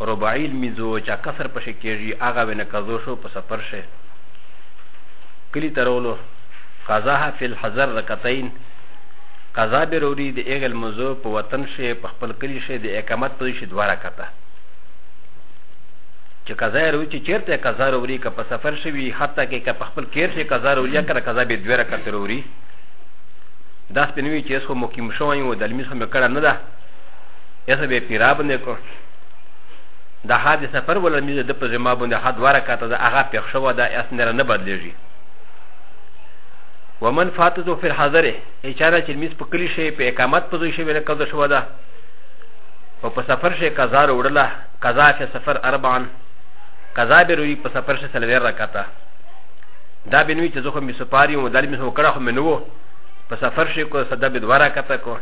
رباعي لميزو چا کسر پشي کېږي هغه وې نه قضو شو په سفر شي کلی ترولو قضاها فی الحضر رکتین قضا به روری د اغل مزو په وطن شي په خپل کلی شي د اقامت په شي دوه رکته چې قضا روي چې چیرته قضا روری که په سفر شوی حتی کې که په خپل کیر شي قضا روي یا کنه قضا به دوه رکته روری داس په نوی چې اسو مقیم شوی و د لمس هم کړه نه ده اسه به پیراب نه کو د حد سفر ولا میزه د په زما باندې حد وره کاته د هغه پېښ شو دا اس نه نه بدلېږي ومن فاتته فی الحضره ای چاره چې میز په کلی شي په اقامت په ځای شي ولا قضا شو ده او په سفر شي قضا وړله قضا چې سفر اربعن قضا به روي په سفر شي سلوي راکاته دا به نوې چې زه خو می سپاری او دلمې هو کړه خو مې نو په سفر شي کو صدا به دواره کاته کو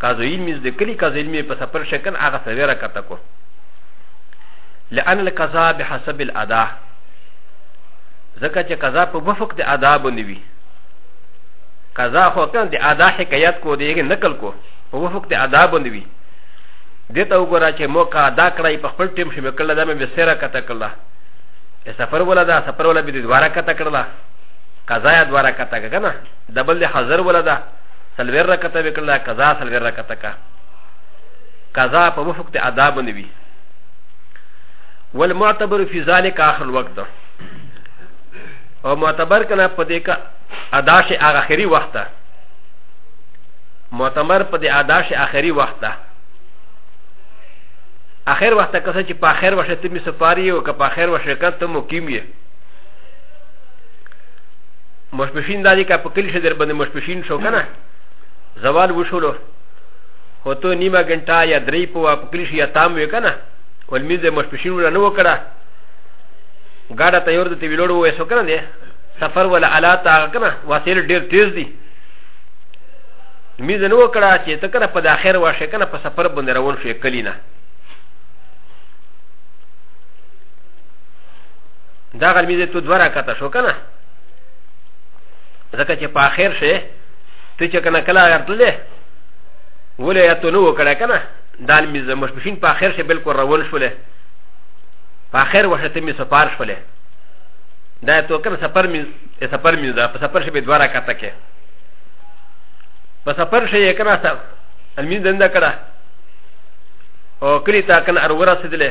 قاضي علمي زده کړي قاضي علمي په سپل شکل هغه سویره کته کو لأن القضاء بحسب الأداء ځکه چې قضا په وفق د ادا باندې وي قضا خو کنه د ادا حکایت کو دی یې نقل کو په وفق د ادا باندې وي دې ته وګوره چې موقع ادا کړای په خپل ټیم شې وکړه دا مې به سره کته کړله سفر ولا دا سفر ولا به دواره کته کړله قضا یې دواره کته کنه دبل حاضر ولا دا سلویر رکته وکړه قضا سلویر رکته کا قضا په وفق ته ادا بنوي والمعتبر فی ذلک اخر الوقت او معتبر کنه په دې کا ادا شي هغه اخري وخت ده معتبر په دې ادا شي اخري وخت ده اخر وخت کسه چې په اخر وشه ته می سفاری او که په اخر وشه کته مقیم یې مشپشین دا دی که په کلی شي در باندې مشپشین شو که نه زوال وشولو خو تو نیمه ګنټه یا درې په په کلی شي یا تام وې که نه ولمونځ د مشپشین ولا نه وکړه ګاډه ته یور د تی ویلوړ وې سو که نه دی سفر ولا آلات هغه که نه وسیل ډېر تیز دي لمونځ نه وکړه چې ته که نه په داخر واشه که نه په سفر باندې روان شې کلی نه دا غلمي دې تو دوه راکته شو کنه ځکه چې په اخر شي ته چې کنه کله ارتلې ولې یا ته نو وکړه کنه دال می زموږ پښین په اخر شي بالکل روان شولې په اخر وخت ته می سفار شولې دا ته کنه سفر می سفر می دا په سفر شي به دواره کاته کې په سفر شي کنه سفر المین دنده کړه او کلی تا کنه ارورا سدلې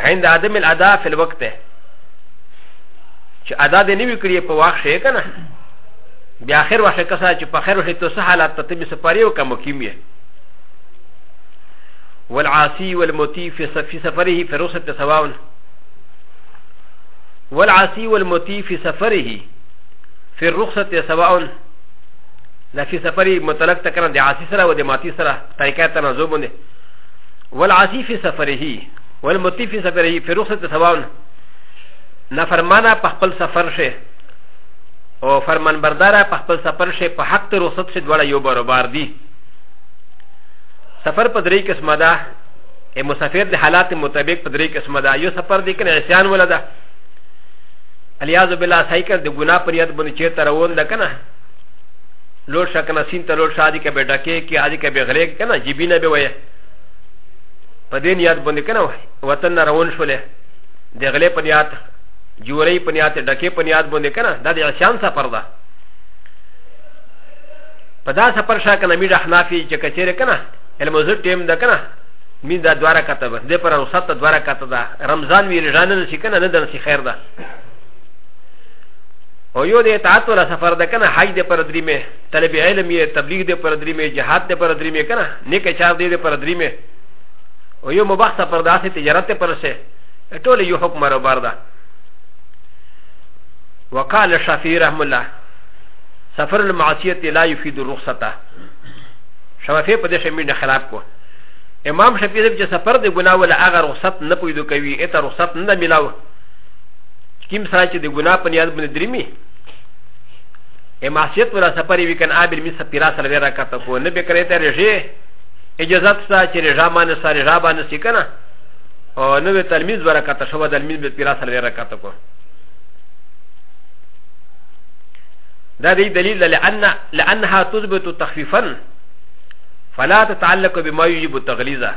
عند عدم الاداء في الوقت چې ادا دې نه وی کړی په واخ شي کنه بیا اخر واخه کسا چې په خیر وشي تو سه حالات ته تبي سپاري او کوم کیمیه والعاصي والمطيع في في سفره في رخصة سواء والعاصي والمطيع في سفره في الرخصة سواء لا في سفره متلقى كان دي عاصي سرا ودي ماتي سرا طريقة تنازو بنده والعاصي في سفره والمطيف في سفره في رخصة سواء نفرمانا بخبل سفر شي او فرمان بردارا بخبل سفر شي په حق ته رخصت شي دواړه یو برابر دي سفر په درې قسمه ده ا مسافر د حالات مطابق په درې قسمه ده یو سفر دی کنه عصیان ولا ده الیاذ بالله سایکل د ګناه پر یاد باندې چیرته روان ده کنه لوړ شکنه سین ته لوړ شادي کې به ډکه کې عادي کې به غریق کنه جیبینه به وایي په دې نیت باندې کنه وطن نه روان شولې د غلې په نیت جوړې په نیت ډکې په نیت باندې کنه دا د عشان سفر ده په دا سفر شا کنه میډه حنافي چې کچېره کنه الموزه ټیم ده کنه می دا دواره کته به د پر رخصت دواره کته ده رمضان وی رجان نه شي کنه نه دن شي خیر ده او یو د اطاعت ولا سفر ده کنه حج د پر درې مه طالب علم یې تبلیغ دی پر درې مې جهاد دی پر درې مې کنه نیک چار دی پر درې مې او یو مبحث پر داسې تجارت پر سه ټول یو حکم را بار ده وقال الشافعي رحم الله سفر المعصيه لا يفيد الرخصه شافعي په دې شمینه خلاف کو امام شافعي چې سفر د ګناه ولا هغه رخصت نه پویدو کوي اته رخصت نه ملاو کیم سره چې د ګناه په نیاد باندې درمي ا معصیت ولا سفر وی کن ابل می سپیرا سره ډیر کته کو نه به کړی ته رجه اجازه ستا چې رجا مان سره رجا باندې سکنه او نو به تلمیذ ورا کته شو د تلمیذ به پیرا سره ډیر کته کو دا دی دلیل لئن لئنها تثبت تخفیفا فلا تتعلق بما يجب تغلیظا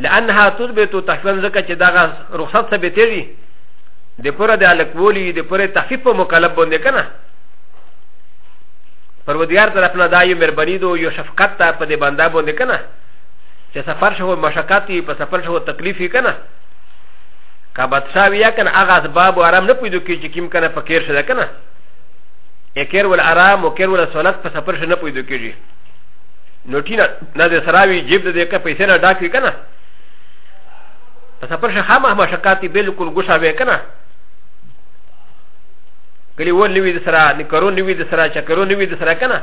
لئنها تثبت تخفیفا ځکه چې دا رخصت ثابتېږي د پوره د الک وولي د پوره تخفیف په مکلب باندې که نه پرودګار طرف نه دا یو مهرباني ده یو شفقت ته په دې بنده باندې که نه چې سفر شو مشقت وي په سفر شو تکلیف وي که نه که بادشاه وي یا که نه هغه اسباب او آرام نه پیدا کړي چې کوم که نه په کیر شده که نه یې کیر ول آرام او کیر ول سولت په سفر شو نه پیدا کېږي نو ټینه نه د سراوي جیب د دې که پیسې نه ډاک وي که نه په سفر شه خامه مشقات یې بالکل ګوسا وې که نه کلی ور نوي د سره نکرو نوي د سره چکرو نوي د سره که نه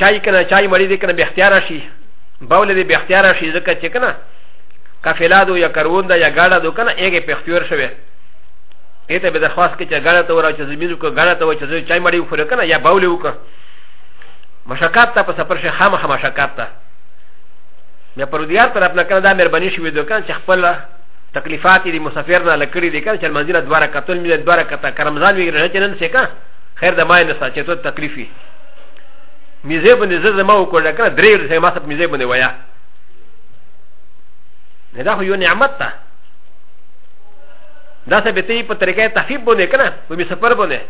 چای که نه چای مړی دی که نه بې اختیاره شي باول دی بې اختیاره شي ځکه چې که نه کافلا دو یا کروون ده یا ګاډه دو که نه هغې په اختیار شوی ا ت ب د خواست کې چې غاړه ته وراچې زمینو کې غاړه ته وچې چای مړی وخوره کنه یا باولې وکړه مشکات ته په سفر شي خامخا مشکات ته بیا پر دیار طرف نه کنه دا مهرباني شوې ده کنه چې خپل تکلیفات دې مسافر نه لکړي دي کنه چې منځنه دواره کتل مې دواره کته کرمزان وی نه چې نن څه کا خیر د ماینه ساچې ته تکلیف وي میزه باندې زه زما وکړل کنه درې ورځې ما سب میزه باندې ویا نه دا خو یو نعمت ده دا څه به ته په طریقې تخفیف باندې کنه په مسافر باندې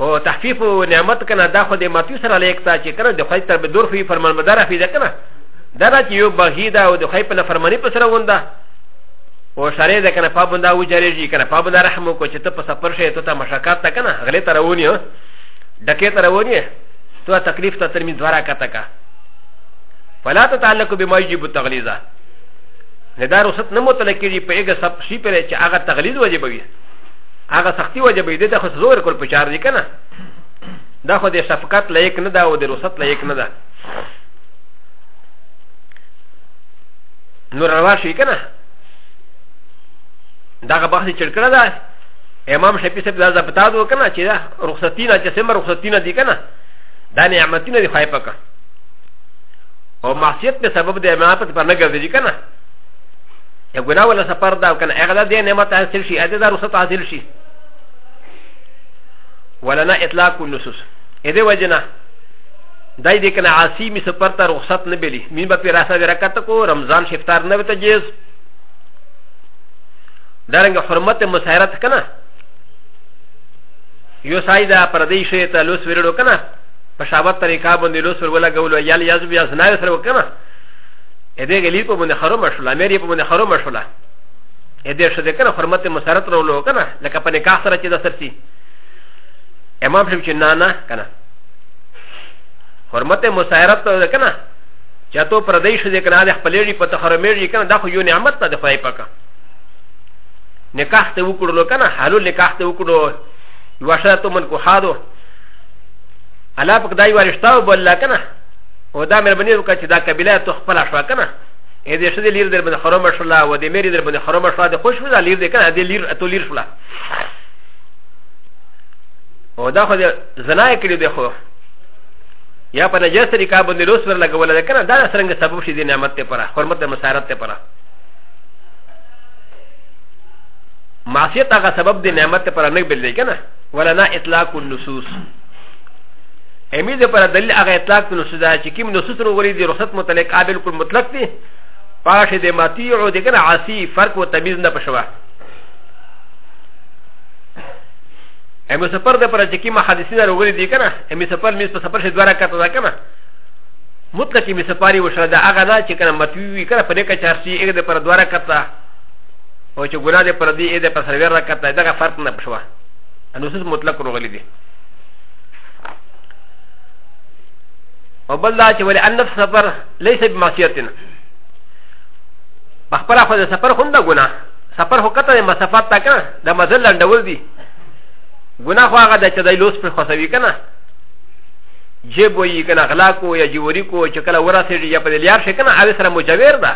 او تخفیف و نعمت کنه دا خو د ماتیو سره لیک تا چې کنه د خدای تر به دور خوی فرمان بدار خوی ده کنه دا دا چې یو بغی ده او د خدای په نفرمانی په سره ونده او شرع ده کنه پابنده او جریږي کنه پابنده رحم وکړو چې ته په سفر شې ته ته مشکات ته کنه غلې ته روونی ډکې ته روونی ته تکلیف ته ترمین دوارا کته کا فلا تتعلق بما يجب التغليظه ندار وسط نه متلکېږي په هغه سب شي پرې چې هغه تغلیظ وجبوي هغه سختي وجه به دې ته خو زور کول پچار دي کنه دا خو د شفقت لایق نه ده او د رخصت لایق نه ده نور روا شي کنه دا بحث چل کړه دا امام شفیع صاحب دا ځپتا دو کنه چې دا رخصتی نه چې سم رخصتی نه دي کنه دا نعمتونه دي خای پکا او معصیت په سبب د امامت پر نه ګرځي کنه ا ګنا ولا سفر دا کنه هغه د دې نعمت حاصل شي ا دې دا رخصت حاصل شي ولنا اطلاق النصوص ا دې وجنه دای دې کنه عاصی می سفر ته رخصت نه بلی می به پر اساس رکعت کو رمضان شفتار نه وته جیز درنګ حرمت مسحرت کنه یو سای دا پردی شی ته لوس ویرلو کنه په شابت طریقه باندې لوس ورولګول یا یازب یا زنا سره وکنه ا دې غلي په باندې خرو مشوله امیر یې په باندې خرو مشوله ا دې شته کنه حرمت مسرت راولو کنه لکه په نکاح سره چې د سرسي امام شپ چې نه نه کنه حرمت مسرت ته کنه چې ته پر دې شې کنه د خپلې ری په تخرمېږي کنه دا خو یو نعمت ته د فای پکا نکاح ته وکړلو کنه حلو نکاح ته وکړو یو شاته من کو حادو الله پک دای ورشتاو بل کنه و دا مرمنی وکا چه دا قبیله تو خپلا شوا کنه ا دې شدې لیر در باندې خرم شولا و دې مری در باندې خرم شولا د خوش ولا لیر دې کنه دې لیر اتو لیر شولا او دا خو دې زنا یې کړی دی خو یا په نجس طریقه باندې لوس ور لګول ده کنه دا څنګه سبب شي دې نعمت ته پره حرمت ته مسارت ته پره معصیت هغه سبب دې نعمت ته پره نه بل دی کنه ولا نا اطلاق النصوص امي د پر دلیل هغه اطلاق په نصوص ده چې کوم نصوص وروړي د رخصت متعلق آ بالکل مطلق دي هغه شی د مطیع او د کنه عاصي فرق او تمیز نه پښوا امي سفر د پر چې کوم حدیثي نه وروړي دي کنه امي سفر مې په سفر شي دواره کته ده کنه مطلق می سپاری وشره دا هغه دا چې کنه متوی وی کنه په نیکه چارسی یې د پر دواره کته او چې ګناه دې پر دې یې د پر سرور را کته دغه فرق نه پښوا انوسس مطلق روغلی دی او بل دا چې ولې ان نفس سفر ليس بمعصيتنا په خپل خو د سفر هم دا ګناه سفر هو کته مسافت تا کنه د مزل لنډول دي ګناه خو هغه د چې د لوس پر خسوي کنه جیب وي کنه غلا کو یا جیوري کو چې کله ورسېږي یا په لیار شي کنه هغه سره مجاور ده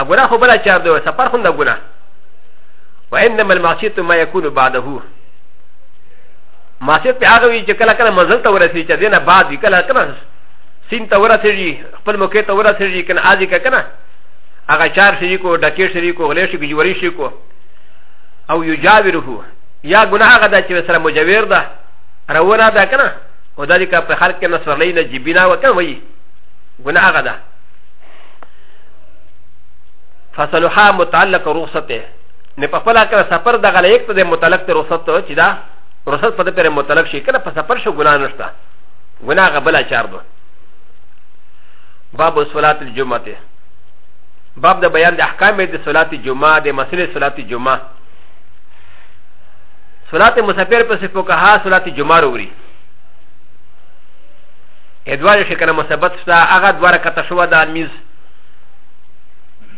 ا ګناه خو بل چار دی سفر هم دا ګناه وانما المعصيه ما يكون بعده ماسیت په هغه وی چې کله کله منزل ته ورسېږي چې دینه بعد وی کله کنه سین ته ورسېږي خپل موقع ته ورسېږي کنه ازي کنه هغه چار شي کو ډکې شي کو غلې شي جوړې شي کو او یجاوره یا ګناه هغه د چې سره مجاور ده روانه ده کنه او دا دې کا په خلق کې نسرلې نه جیبینا وکړ وی ګناه هغه ده فصلها متعلق رخصته نه په خپل کله سفر د غل یک ته د متعلق ته رخصت ته چې دا رخصت په دې پر متعلق شي کله په سفر شو ګناه نشته ګناه غبل چار دو باب صلات الجمعه ته باب د بیان د احکام د صلات الجمعه د مسلې صلات الجمعه صلات مسافر په صفو که ها صلات الجمعه وروړي ادوار شي کنه مثبت شته هغه دواره کته شو د میز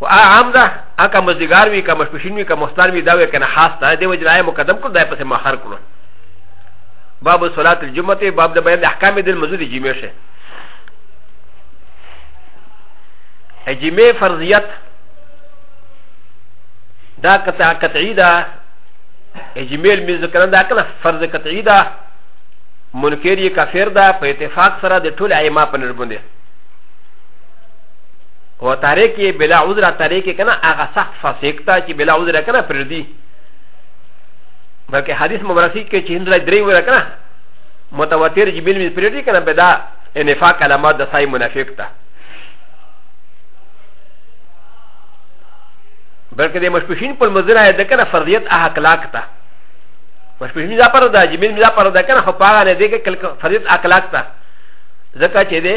و ا عام ده اکا مزدگار وی که مشپشین وی که مختار وی داوی کنه خاص ده دی وجه نای مقدم کرو دای پس مخر کرو باب صلاة الجمعة باب ده بیان احکام دل مزود جمعه شه جمعه فرضیت دا قطع قطعی ده جمعه المزد کرن دا کنه فرض قطعی ده منکر یې کافر ده په اتفاق سره د ټول ائمه په نربنده و تاریک یې بلا عذر تاریک یې کنه هغه سخت فاسق ته چې بلا عذر کنه پردي بلکې حدیث مبارکی کې چې هندره درې وره کنه متواتر جبیل می پردي کنه بدا نفاق علامات د سای منافق ته بلکې د مشپشین پر مزره یې د کنه فرضیت اخلاق ته مشپشین دا پر دا جبیل می دا پر دا کنه خو پاغه نه دی کې فرضیت اخلاق ته ځکه چې دی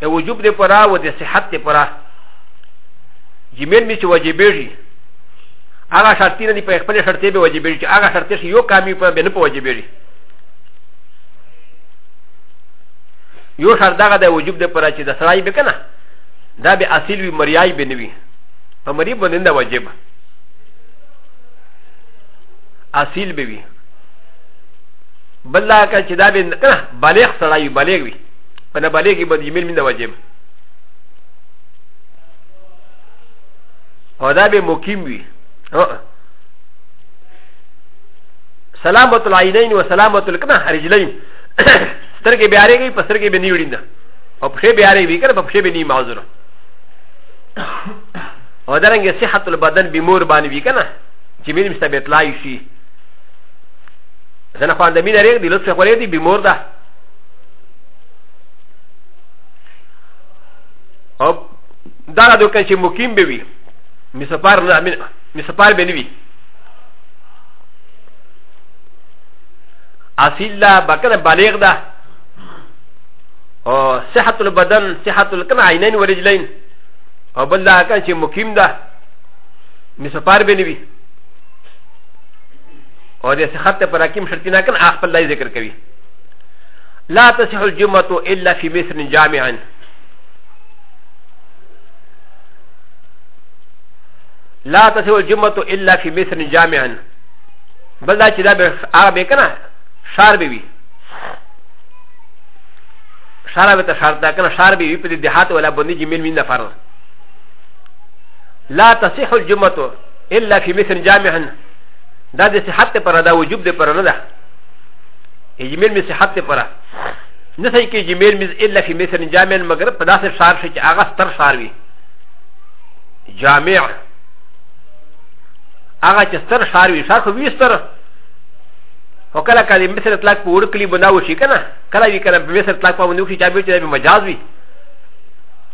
د وجوب د پرا او د صحت د پرا جميل می چې واجبېږي هغه شرطي نه دی په خپل شرطي به واجبېږي چې هغه شرطي چې یو کامي په بنه په واجبېږي یو شرط دغه د وجوب د پرا چې د سړی به کنه دا به اصل وي مریای به نه وي په مری باندې نه واجب اصل به وي بل دا چې دا به کنه بالغ سړی بالغ وي په نه بالغ کې به د جميل من نه واجب او دا به مقیم وي سلامت العینین و سلامت الکنا حرجلین سترګې بیا رېږي په سترګې به نیوړي نه او پښې بیا رېږي کنه په پښې به نی معذور او درنګ صحت البدن به مور باندې وی کنه چې مين مسته به تلای شي زنه خواندمین رېږي لطفه خورې دی به مور ده او دا د دوکان چې مقیم به وي مسپار نه امین مسپار به نه وي اصیل دا بکنه بالغ ده او صحت البدن صحت الکن عینین و رجلین او بل دا کان چې مقیم ده مسپار به نه وي او د صحت پر حکیم شرطی نه کن اخپل لای ذکر کوي لا تصح الجمعة إلا في مصر جامعا لا تصح الجمعة إلا في مصر جامعا بل دا چې دا به هغه به که نه ښار به وي ښار به ته ښار ته که نه ښار به وي په دې دهات ولا باندې جمعې مين نه فرض لا تصح الجمعة إلا في مصر جامعا دا د صحت پر دا وجوب دی پر نه ده جميل من صحت ته پرا نه صحیح کې جميل من الا في مثل جامع مگر په داسې شار شي چې هغه ستر شار وي جامع هغه چې ستر شار وي شار خو وي ستر او کله کله مثل اطلاق په ورکلی بنا وشي کنه کله وی کله مثل اطلاق په ونو شي جامع چې به مجاز وي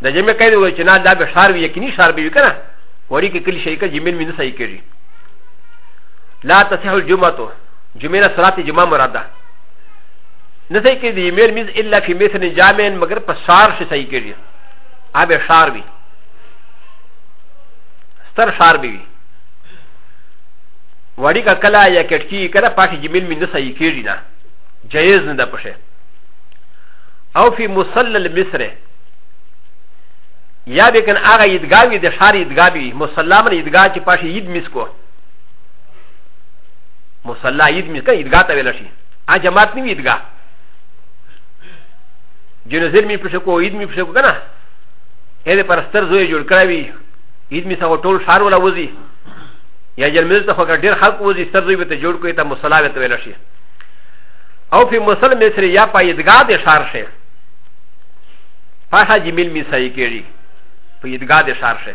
د جمع کوي وای چې نه دا به شار وي یقیني شار به وي کنه وړي کې کلی شي کې جميل من صحیح کېږي لا تصح الجمعه جمعه صلات جمعه مراد ده نه صحیح کې دی میل میز الا فی مثل جامع مگر په شار شي صحیح کېږي ابه شار وي ستر شار به وي وړي کا کلا یا کټکی کله پاکي جمیل می نه صحیح کېږي نه جایز نه ده پښه او فی مصلی المصر یا به کن هغه عیدګاوی د شار عیدګاوی مسلمان عیدګا چې پاکي عید میس کو مصلى عيد مي كان عيدگاه ته ويل شي ا جماعت ني عيدگاه جنازير مي پښه کو عيد مي پښه کو کنه اې دې پرستر زوی جوړ کړی وي عيد مي سره ټول شهر ولا وځي یا جلمز ته خو ډیر خلق وځي ستر زوی به ته جوړ کوي ته مصلى ته ویل شي او په مصلى مصر یا په عيدگاه د شهر شي پاشا جمیل می صحیح کړي په عيدگاه د شهر شي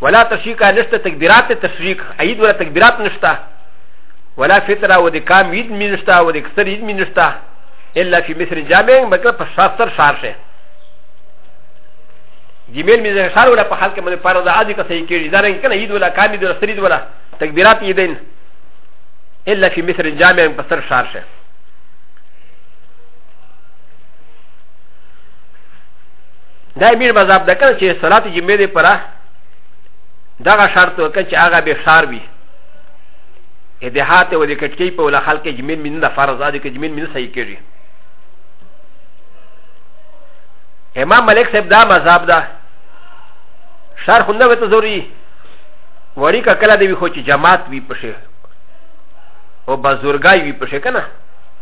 ولا تشریکا نشته تکبیرات تشریک عید ولا تکبیرات نشته ولا فطره و د کام عید می نشته و د کسر عید می نشته الا فی مصر جامع مطلب په شاستر شار شه جمیل می زه شار ولا په حال کې مده پر د عادی کسې کېږي دا رنګ کنه عید ولا کام عید ولا سرید ولا تکبیرات عیدین الا فی مصر جامع په سر شار شه دا میر مذهب ده کنه چې صلات جمعې دی پره دغه شرط وکړه چې هغه به ښار وي ادهات و د کټکی په ولا خلک جمعې مين نه فرض ده کې جمعې مين صحیح کېږي امام ملک صاحب دا مذهب ده شرح نه وته ضروري وړي کا کله دی خو چې جماعت وي پشه او بزرګای وي پشه کنه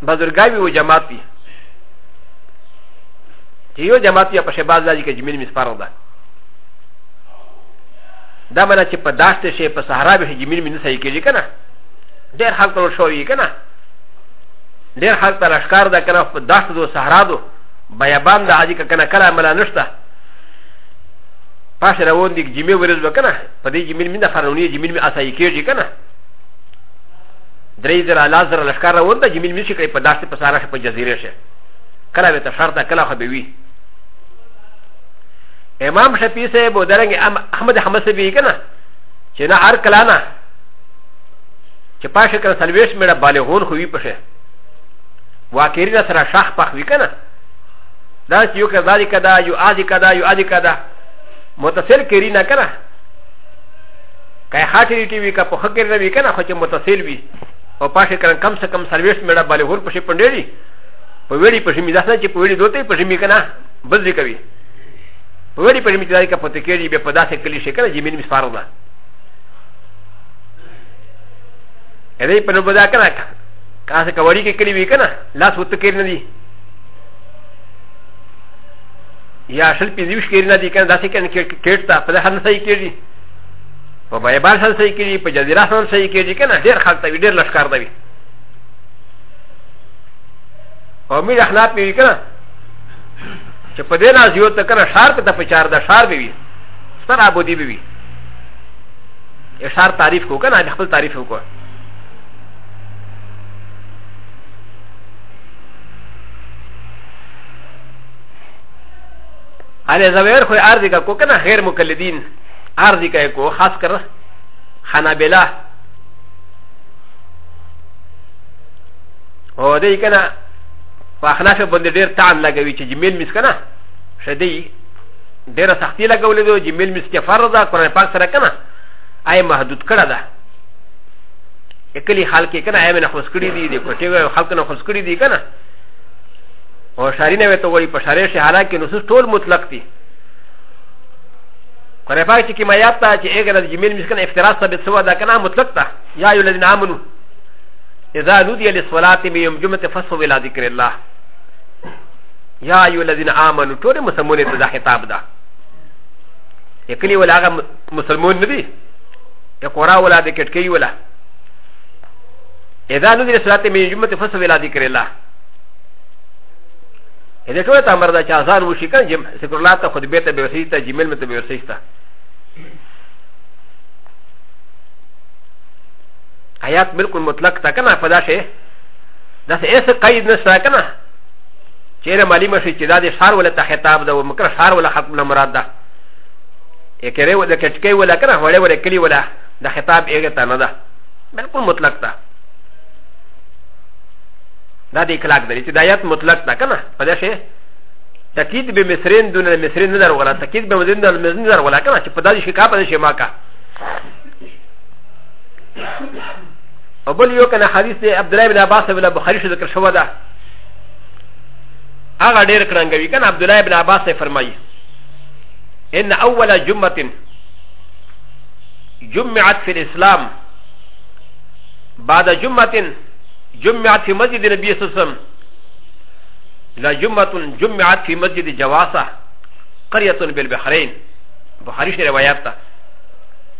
بزرګای وي او جماعت وي چې یو جماعت یا په شباز راځي کې جمیل مسفر ده دا معنی چې په داشت شي په صحرا به جمیل من صحیح کېږي کنه ډېر خلک ته شوی کنه ډېر خلک ته لشکار ده کنه په داشت دو صحرا دو بیابان ده عادي کنه کله ملا نشته پاش روان دي جمیل ورز وکنه په دې جمیل من د فرعونی جمیل من اصحیح کېږي کنه درې زره لازر لشکار روان ده جمیل من شي کوي په داشت په صحرا شي په جزیره شي کله به تشهر ده کله خو به وي امام شفیع صاحب او درنګ احمد حمد صاحب یې کنه چې نه هر کله نه چې پاشه کړه سلويش مړه بالغون خو وی پشه واکری نه سره شاخ پخ وی کنه دا چې یو کذالک کدا یو ادی کدا یو ادی کدا متصل کری نه کنه کای خاطر ټی وی کا په خکر نه وی کنه خو چې متصل وی او پاشه کړه کم سے کم سلويش مړه بالغون پشه پندړي په ویړي په ژمي داسنه چې په ویړي دوته په ژمي کنه بزې کوي په ویړي په ژمي چې دای کا پته کېږي به په داسې کلی شي کنه زمين مسفار ده اې په نو بدا کنه کاسه کوړی کې کلی وی کنه لاس وته کې نه دي یا شل پې دیوش کې نه دي کنه داسې کنه کېټ تا په هر نه صحیح کېږي په بایبار سره صحیح کېږي په جزیره سره صحیح کېږي کنه ډېر خلک ته ډېر لشکار دی او میر احناف مې وی کنه چې په دې نه زیو ته کنه شار کې د فچار د شار به وي ستر ابو دی به وي اشار تعریف کو کنه خپل تعریف وکړه علي زوير خو ارضي کا کو کنه غیر مقلدین ارضي کا کو خاص کر حنابلہ او دې کنه په اخلاق باندې ډېر تان لګوي چې جمیل مس کنه شدی ډېر سختي لګولې دو جمیل مس کې فرض ده قرآن پاک سره کنه آی محدود کړه ده اکلی حال کې کنه آی نه خوش کړی دي د کوټې خلک نه خوش کړی دي کنه او شاري نه وته وایي په شارې شي حالانکه نصوص ټول مطلق دي قرآن پاک چې کمایات ته چې اګر د جمیل مس کنه افتراض ثابت سوا ده کنه مطلق ده یا ایو الذین آمنو اذا نودي للصلاه من يوم جمعه فصوا الى ذكر الله يا ايها الذين امنوا تولي مسلمون تدا خطاب دا يكلي ولا هغه مسلمون ندي يقرا ولا دکټ کوي ولا اذا نودي للصلاه من يوم جمعه فصوا الى ذكر الله اذا تولي تامر دا چا ځان وشي کان جم ذکر الله ته خطبه ته بيوسيتا جميل مت بيوسيتا آیات بالکل مطلق تا کنه په داسې داسې ایسه قید نشته کنه چیرې مالی مشي چې دا د شار ولا ته خطاب ده او مکر شار ولا خط نه مراد ده یې کړې و د کټکې ولا کنه هړې ولا کلی ولا د خطاب یې ته نه ده بالکل مطلق ده دا د اخلاق ده چې د آیات مطلق ده کنه په داسې تکید به مصرین دون مصرین نه در ولا تکید به مدین دون مدین در ولا کنه چې په داسې شي کا په داسې ما کا او بل یو کنه حدیث دی عبد الله بن عباس بن بخاری شو ذکر شو ده هغه ډیر کرنګوي کنه عبد الله بن عباس فرمایي ان اول جمعه جمعت في الاسلام بعد جمعه جمعت في مسجد النبي صلى الله عليه وسلم لا جمعه جمعت في مسجد جواسه قريه بالبحرين بخاري روايات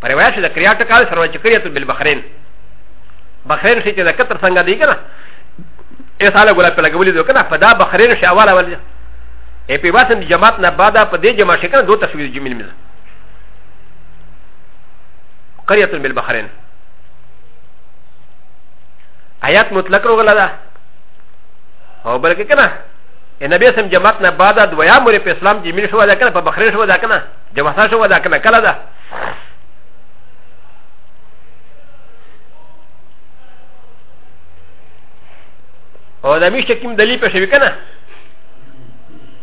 پر روایت شو د کریا ټکاو سره چې کریه ته بل بحرین بحرین شي چې د کتر څنګه دی کنه ای ساله ګولا په لګولې دوه کنه په دا بحرین شي اول اول ای په واسم جماعت نه بعد په دې جماعت شي کنه دوه تشویل جمیل مزه قريه من البحرين آيات مطلق روغلا دا او بلکه کنه النبي سم جماعت نه بعد دویا مور په اسلام جمیل شو دا کنه په بحرین شو دا کنه جماعت شو دا کنه کله دا او دا میشته کوم دلیل په شوی کنه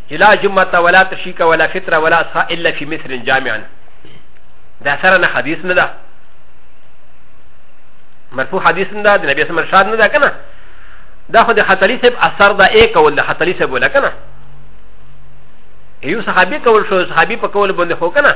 چې لا جمعه ولا تشیک ولا فطره ولا اصحاء الا فی مصر جامعا دا سره نه حدیث نه ده مرفوع حدیث نه ده د نبی اسلام ارشاد نه ده کنه دا خو د خطلی صاحب اثر ده ای کول د خطلی صاحب ولا کنه یو صحابي کول شو صحابي په کول باندې خو کنه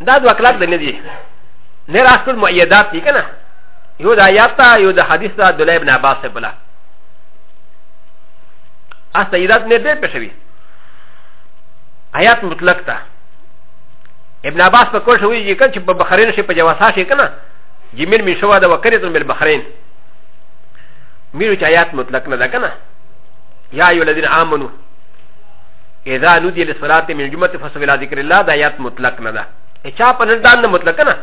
دا دو اکلاک د نه دي نه راس ټول مؤیدات دي کنه یو د آیات ته یو د حدیث ته د ابن عباس ته بلا اس تاییدات نه ډېر پښوي آیات مطلق ته ابن عباس په کول شوی چې کله چې په بخارین شي په جواسا شي کنه جمیل می شو دا وکړې تر مل بخارین میرو چې آیات مطلق نه ده کنه یا ایو الذین آمنو اذا نودي للصلاه من الجمعه فصلوا الى ذكر الله دا يات مطلق نه ده اچا په نن دا نه مطلق نه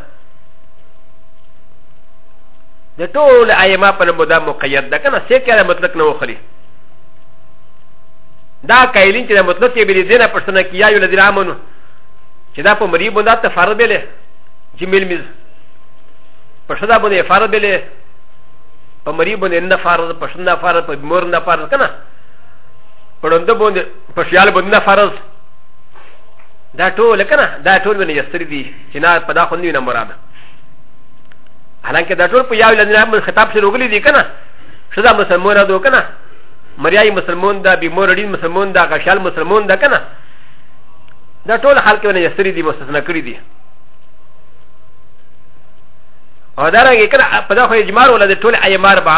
د ټول ایما په مودا مقید ده کنه سې کړه مطلق نه وخلی دا کایلین چې مطلق یې بری دینه پرسنه کیا یو لذین امنو چې دا په مری بندا ته فرض بلې چې مل مز په شدا باندې فرض بلې په مری باندې نه فرض په شنه فرض په مور نه فرض کنه پړوند باندې په شیال باندې نه فرض دا ټول کنه دا ټول باندې یستری دي چې نه په دا خوندې نه مراد حالانکه دا ټول په یو لنډه خطاب سره وګلی دي کنه شدا مسلمان را دو کنه مریای مسلمان دا بی موردی مسلمان دا غشال مسلمان دا کنه دا ټول خلک باندې یستری دي مستثنا کړی دي او دا رنګه کنه په دا خو اجمار ولا د ټول ایمار با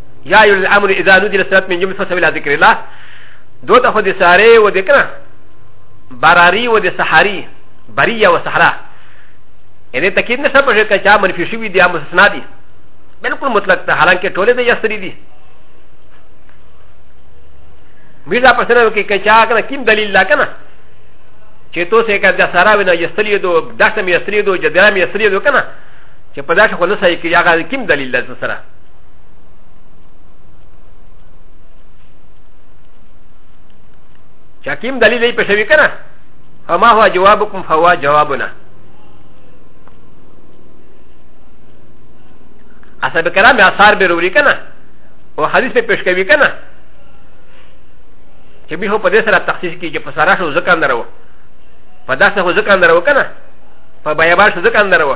یا یل الامر اذا نودی لسرات من جمله فسویل ذکر الله دو ته خو د ساره و د کنه براری و د سحری بریه و صحرا یعنی تکید نه سره پښه کچا منفی شوی دی مستثنا دی بالکل مطلق ته حالانکه ټوله د یسری دی میرا پسنه کې کچا کنه کیم دلیل لا کنه چې تو سه کا د سارا ونا یستلی دو دښت می یستلی دو جدرا می یستلی دو کنه چې په داسې خو نه سای کې هغه کیم دلیل ده سره چې کوم دلیل یې پېښوي که نه فما هو جوابکم فهو جوابنا اصحاب کرام یې اثار به وروړي که نه او حدیث به پېښ کوي که نه چې به په دې سره تخصیص کړي چې په سارا شو ځکه اندره و په داسې خو ځکه اندره و که نه په بیابان شو ځکه اندره و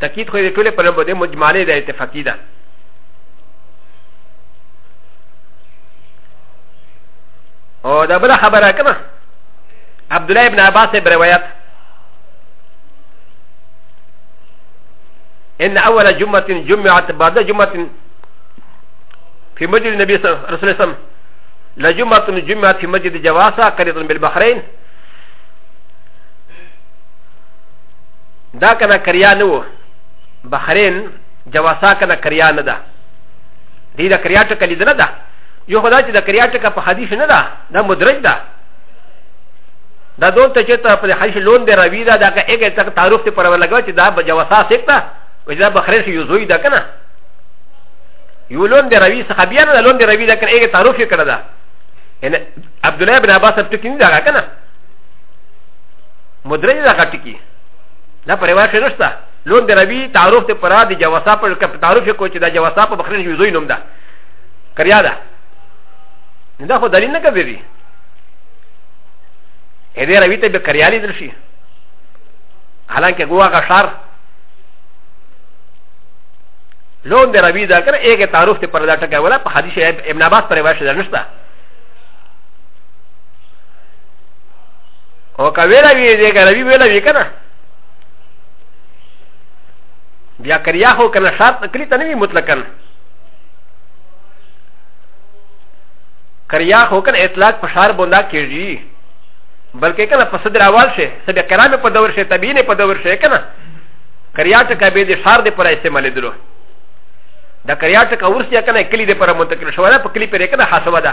تاکید خو دې ټوله په لمبو دې مجمالې ده اتفاقی ده او دا بل خبره کنه عبد الله ابن عباس به روایت ان اول جمعه جمعت بعد جمعه في مسجد النبي صلى الله عليه وسلم لجمعه جمعت في مسجد جواسه قريه بالبحرين دا کنه کریا نه و بحرین جواسا کنه کریا نه ده دی دا کریا ټکه لیدنه ده یو خدا چې دا کریا ټکه په حدیث نه ده دا مدرج ده دا دون ته چې ته په حدیث لون دی راوی ده دا که اګه تک تعارف ته پر ولګو چې دا به جواسا سکتا و دا بحرین یو زوی ده کنه یو لون دی راوی څخه بیا نه لون دی راوی ده کنه اګه تعارف یې کړه ده ان عبد الله بن عباس ټکی نه ده کنه مدرج ده ټکی دا په روایت کې نشته لون د ربي تعارف ته پرا د جواسا پر تعارف کو چې دا جواسا په بخرین یو زوی نوم ده کریا ده دا خو دلیل نه کوي ا دې ربي ته به کریالي دل شي حالانکه ګوا کا شار لون د ربي دا کر ایک تعارف ته پر دا ټکا ولا په حدیث ابن عباس پر روایت ده نشته او که ویلا وی دی که روی ویلا وی کنه بیا کریا خو کنه شرط کلی ته نه وی مطلقاً کریا خو کنه اطلاق په شار بوندا کېږي بلکې کنه په صدر اول شي سبه کرامه په دور شي تبینه په دور شي کنه کریا ته کبه د شار د پر استعمال درو دا کریا ته کورسیا کنه کلی د پر منتقل شو دا په کلی پر کنه حسابه ده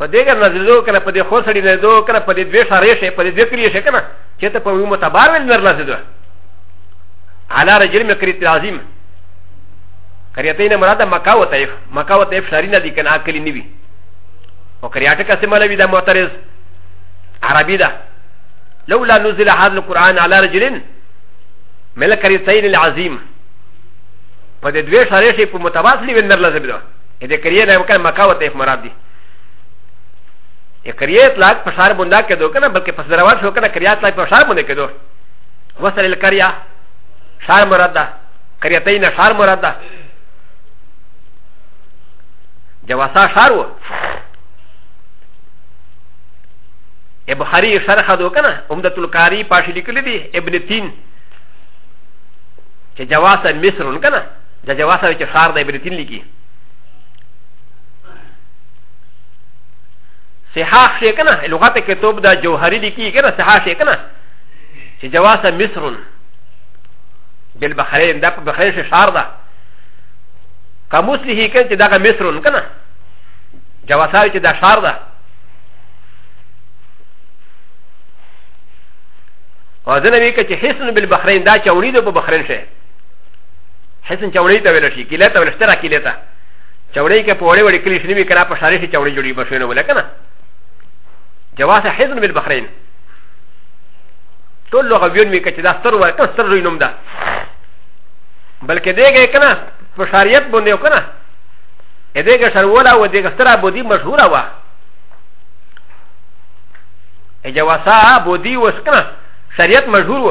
په دې ګر نازلو کنه په دې خو سړی نه دو کنه په دې دوه شارې شي په دې دوه کلی شي کنه چې ته په یو متبار ول نر نازلو على رجل مکریت عظیم کریتین مراد مکه او طیف مکه او طیف شارینه دي کنه اکلی نیوی او کریاټه کسه ملوی دا معترض عربی ده لولا نزل هذا القران على رجل ملک کریتین العظیم په دې دوه شارې شي په متبار ول نر نازلو ا د کریه نه وکړه مکه او طیف مراد دي ا کریه اطلاق په شهر بندا کې دوه کنه بلکې په زراوار شو کنه کریه اطلاق په شهر باندې کې دوه وصل الکریه شهر مراد ده کریه تین شهر مراد ده جواسا شهر و ا بخاری شرح دو کنه عمدت القاری پاشلی کلی دی ابن تین چې جواسا مصر کنه د جواب سره چې ښار د ابرتین لیکي صحاح شي کنه لغت کې توب د جوهری لیکي کنه صحاح شي کنه چې جواب سره مصر بالبحرين دا په بحرين شي ښار ده قاموس لیکي کنه چې دا مصر کنه جواب سره چې دا ښار ده او ځنه وی کې چې حسن بالبحرين دا چې اورید په بحرين شي حسن چوړی ته ویل شي کله ته ویل ستره کله ته چوړی کې په وړې وړې کلی شنی وی کړه په شارې شي چوړی جوړی بشوینه ولکه نه جواز حسن بالبحرین ټول لغویون وی کچې دا ستر ورکه ستر روی نوم ده بلکې دیګه کنه په شریعت باندې وکنه ا دې کې سرولا و دې کې سترا بودی مشهوره وا ا جواسا بودی وسکنه شریعت مشهور و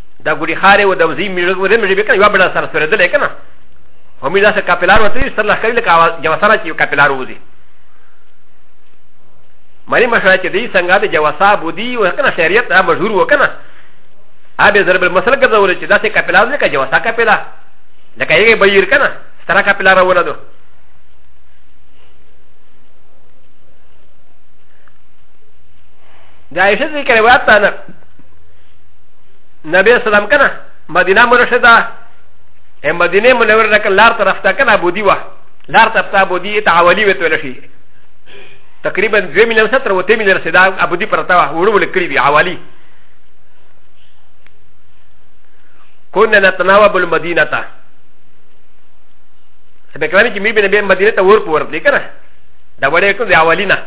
دا ګوري خارې و د وزي میړه ورې مې به کنه یو بل سره سره دلې کنه هم دا سره کاپلار وته سره لخر لکه جوسره چې کاپلار وځي مری مشره چې دې څنګه د جوسا بودی و کنه شریعت دا مشهور و کنه ابي ضرب المثل ګرځول چې دا سره کاپلار لکه جوسا کاپلا لکه یې بیر کنه سره کاپلار ولا دو دا یې څه ذکر وایته نه نبي سلام کنه مدینه مرشدا ا مدینه منور نه کنه لار طرف ته کنه بودی وا لار طرف ته بودی تعالی وته ولا شي تقریبا 2 میلیون ستر وته میلیون رسیدا ابودی پرتا وا ورول کړی دی حوالی كنا نتناوب المدينه تا سبكرامي كي ميبي نبي مدينه تا ورق ورق لكنا دا ولي كن دي اولينا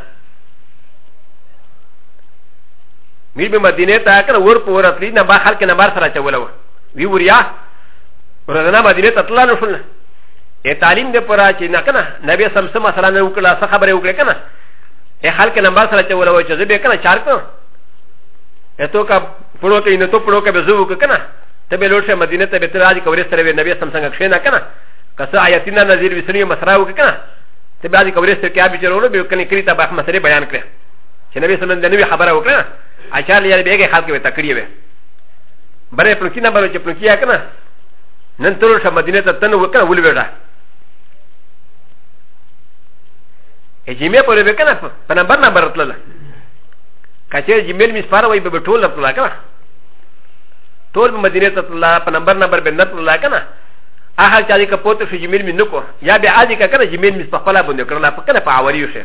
وی به مدینه ته کنه ور په ورت لید نه با خلک نه بار سره چوله و وی وریا ورنه مدینه ته تلل نه شول ای تعلیم دې پرا چې نه کنه نبی سم سم سره نه وکړه څه خبره وکړه کنه ای خلک نه بار سره چوله و چې زه به کنه چار کړم ای تو کا پړو ته نه تو پړو کا به زو وکړه کنه ته به لوټه مدینه ته به تراج کورې سره وی نبی سم څنګه کښینه کنه کسه آیتینا نذیر وسنی مسراو کنه ته به اج کورې سره کې ابي چرولو به کنه کړی ته به مسره بیان کړی چې نبی سلام د نوې خبره وکړه اچار لري به کې خلک به تکړی وي بره پلکی نه بره چې پلکی یا کنه نن تر شه مدینه ته تن وکړه ول وړه جیمه پرې وکنه په نمبر نمبر تلل کچې جیمل می سپاره وای به ټول تلل کنه ټول مدینه ته تلل په نمبر نمبر به نه تلل کنه هغه چې دې کپوت شو جیمل می نکو یا به عادي کنه جیمل می په خپل باندې کړل په کنه په اوریو شه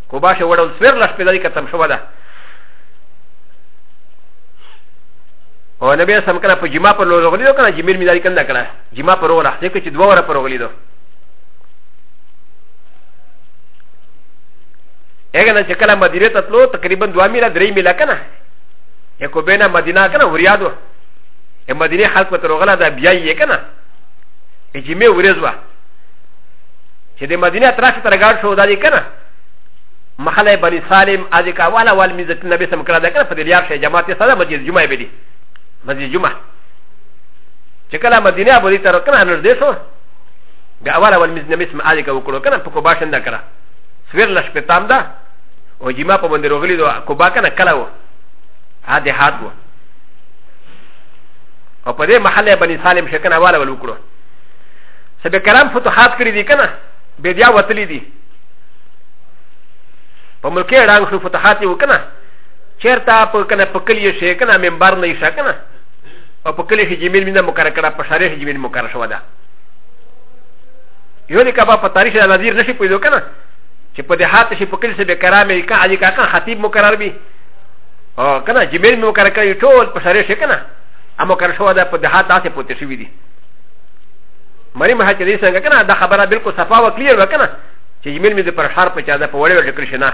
کو با شه وړل سویر لښ پیدا کې تم شو ده او نبی سم کړه په جما پر لور غلی کنه جمیل می داری کنده کړه جما پر وره ځکه چې دوه وره پر غلی دو اګه نه چې کله مدینه ته تلو تقریبا دوه میله درې میله کنه یکو بینه مدینه کنه وریادو ا مدینه خلق ته روغله دا بیا یې کنه اجمه ورزوا چې د مدینه ترافي تر ګاډ شو دا دې کنه محله بني سالم اځي کا والا وال میزه نبی سم کړه دا کنه په دې یار شي جماعت یې سره مسجد جمعه به دي مسجد جمعه چې کله مدینه ابو دې تر کنه نور دې شو بیا والا وال میزه نبی سم اځي کا وکړو کنه په کوبا شنده کړه سویر لش په تام ده او جمعه په باندې روغلی دو کوبا کنه کله و ها دې حد و او په دې محله بني سالم شکنه والا ول وکړو سبه کرام فتوحات کړی دي کنه به بیا وتلی دي په ملک کې اړان شو فتوحات یې وکنه چیرته په کنه په کلی شي کنه منبر نه شي کنه او په کلی شي جمیل مینه مقرره کړه په شارع شي جمیل مقرره شو ده یو دې کبا په تاریخ د نظیر نشي پیدا کنه چې په دهات شي په کلی سبه کرام یې کا علی کا کا خطیب مقرر بي او کنه جمیل مقرره کړی ټول په شارع شي کنه امو کر شو ده په دهات تاسو پوتې شوی دي مریم هچ دې څنګه کنه دا خبره بالکل صفا و کلیر وکنه چې ایمیل مې د پر شار په چا ده په وړې وړې کړی شنه